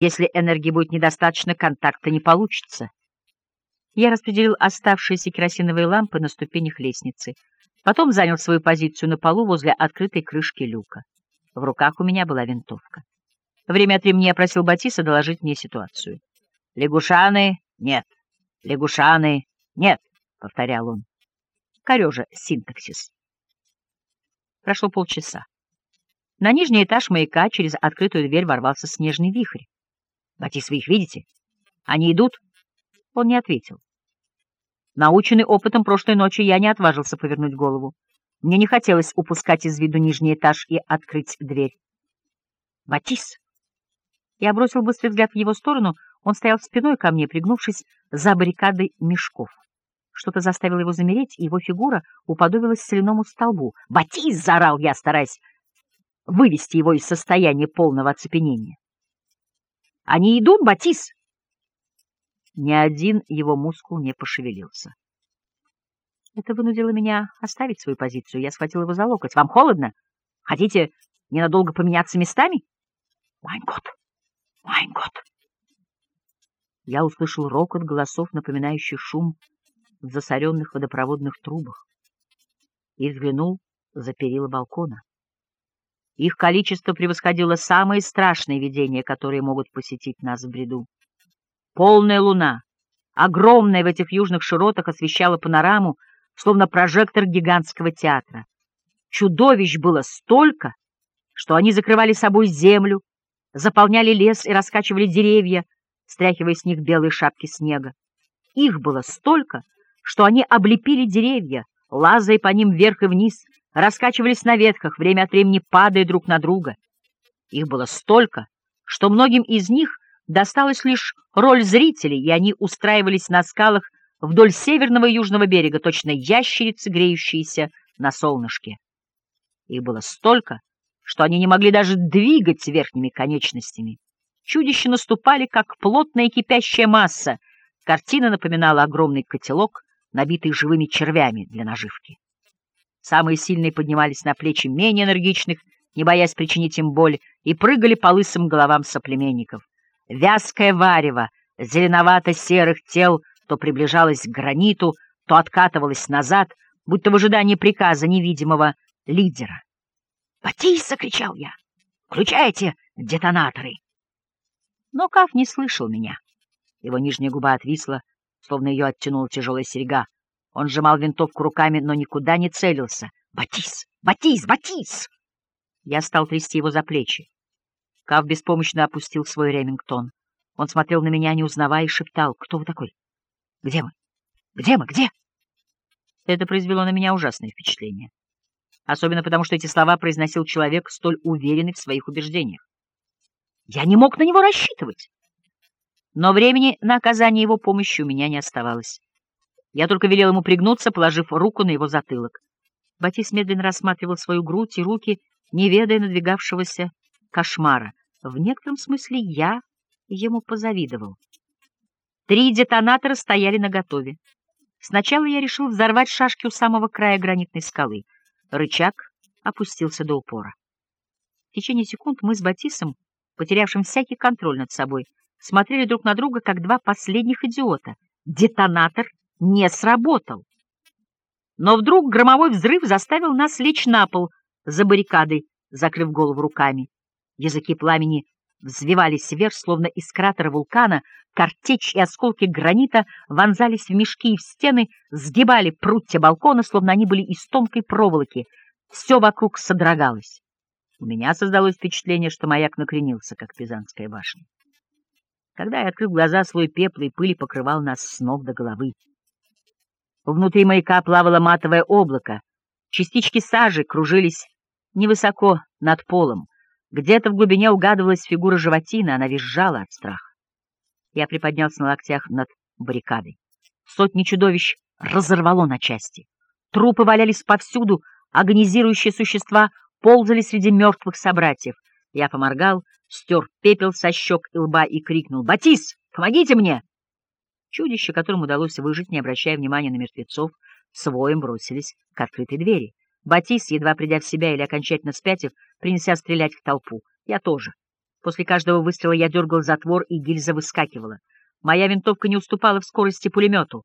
Если энергии будет недостаточно, контакта не получится. Я распределил оставшиеся керосиновые лампы на ступенях лестницы. Потом занял свою позицию на полу возле открытой крышки люка. В руках у меня была винтовка. Время от времени я просил Батиса доложить мне ситуацию. «Лягушаны — нет! Лягушаны — нет!» — повторял он. Корежа синтаксис. Прошло полчаса. На нижний этаж маяка через открытую дверь ворвался снежный вихрь. «Батис, вы их видите? Они идут?» Он не ответил. Наученный опытом прошлой ночи, я не отважился повернуть голову. Мне не хотелось упускать из виду нижний этаж и открыть дверь. «Батис!» Я бросил быстрый взгляд в его сторону. Он стоял спиной ко мне, пригнувшись за баррикадой мешков. Что-то заставило его замереть, и его фигура уподобилась соляному столбу. «Батис!» — заорал я, стараясь вывести его из состояния полного оцепенения. «Они идут, Батис!» Ни один его мускул не пошевелился. Это вынудило меня оставить свою позицию. Я схватил его за локоть. «Вам холодно? Хотите ненадолго поменяться местами?» «Mein Gott! Mein Gott!» Я услышал рокот голосов, напоминающий шум в засоренных водопроводных трубах, и взглянул за перила балкона. Их количество превосходило самые страшные видения, которые могут посетить нас в бреду. Полная луна, огромная в этих южных широтах, освещала панораму, словно прожектор гигантского театра. Чудовищ было столько, что они закрывали собой землю, заполняли лес и раскачивали деревья, стряхивая с них белые шапки снега. Их было столько, что они облепили деревья, лазая по ним вверх и вниз, раскачивались на ветках, время от времени падая друг на друга. Их было столько, что многим из них досталась лишь роль зрителей, и они устраивались на скалах вдоль северного и южного берега, точно ящерицы, греющиеся на солнышке. Их было столько, что они не могли даже двигать верхними конечностями. Чудища наступали, как плотная кипящая масса. Картина напоминала огромный котелок, набитый живыми червями для наживки. Самые сильные поднимались на плечи менее энергичных, не боясь причинить им боль, и прыгали по лысым головам соплеменников. Вязкое варево зеленовато-серых тел то приближалось к граниту, то откатывалось назад, будто в ожидании приказа невидимого лидера. «Батис!» — закричал я. «Включайте детонаторы!» Но Каф не слышал меня. Его нижняя губа отвисла, словно ее оттянула тяжелая серьга. Он сжимал винтовку руками, но никуда не целился. «Батис! Батис! Батис!» Я стал трясти его за плечи. Кав беспомощно опустил свой ремингтон. Он смотрел на меня, не узнавая, и шептал. «Кто вы такой? Где мы? Где мы? Где?» Это произвело на меня ужасное впечатление. Особенно потому, что эти слова произносил человек, столь уверенный в своих убеждениях. Я не мог на него рассчитывать. Но времени на оказание его помощи у меня не оставалось. Я только велел ему пригнуться, положив руку на его затылок. Батис медленно рассматривал свою грудь и руки, не ведая надвигавшегося кошмара. В некотором смысле я ему позавидовал. Три детонатора стояли наготове. Сначала я решил взорвать шашки у самого края гранитной скалы. Рычаг опустился до упора. В течение секунд мы с Батисом, потерявшим всякий контроль над собой, смотрели друг на друга, как два последних идиота. Детонатор не сработал. Но вдруг громовой взрыв заставил нас лечь на пол за баррикадой, закрыв голову руками. Языки пламени взвивались вверх, словно из кратера вулкана, картечь и осколки гранита вонзались в мешки и в стены, сгибали прутья балкона, словно они были из тонкой проволоки. Все вокруг содрогалось. У меня создалось впечатление, что маяк накренился, как Пизанская башня. Когда я открыл глаза, слой пепла и пыли покрывал нас с ног до головы. Внутри маяка плавало матовое облако, частички сажи кружились невысоко над полом. Где-то в глубине угадывалась фигура животины, она визжала от страха. Я приподнялся на локтях над баррикадой. Сотни чудовищ разорвало на части. Трупы валялись повсюду, агонизирующие существа ползали среди мертвых собратьев. Я поморгал, стер пепел со щек и лба и крикнул «Батис, помогите мне!» Чудища, которым удалось выжить, не обращая внимания на мертвецов, своим бросились к открытой двери. Батис, едва придя в себя или окончательно спятив, принеся стрелять в толпу. Я тоже. После каждого выстрела я дергал затвор, и гильза выскакивала. Моя винтовка не уступала в скорости пулемету.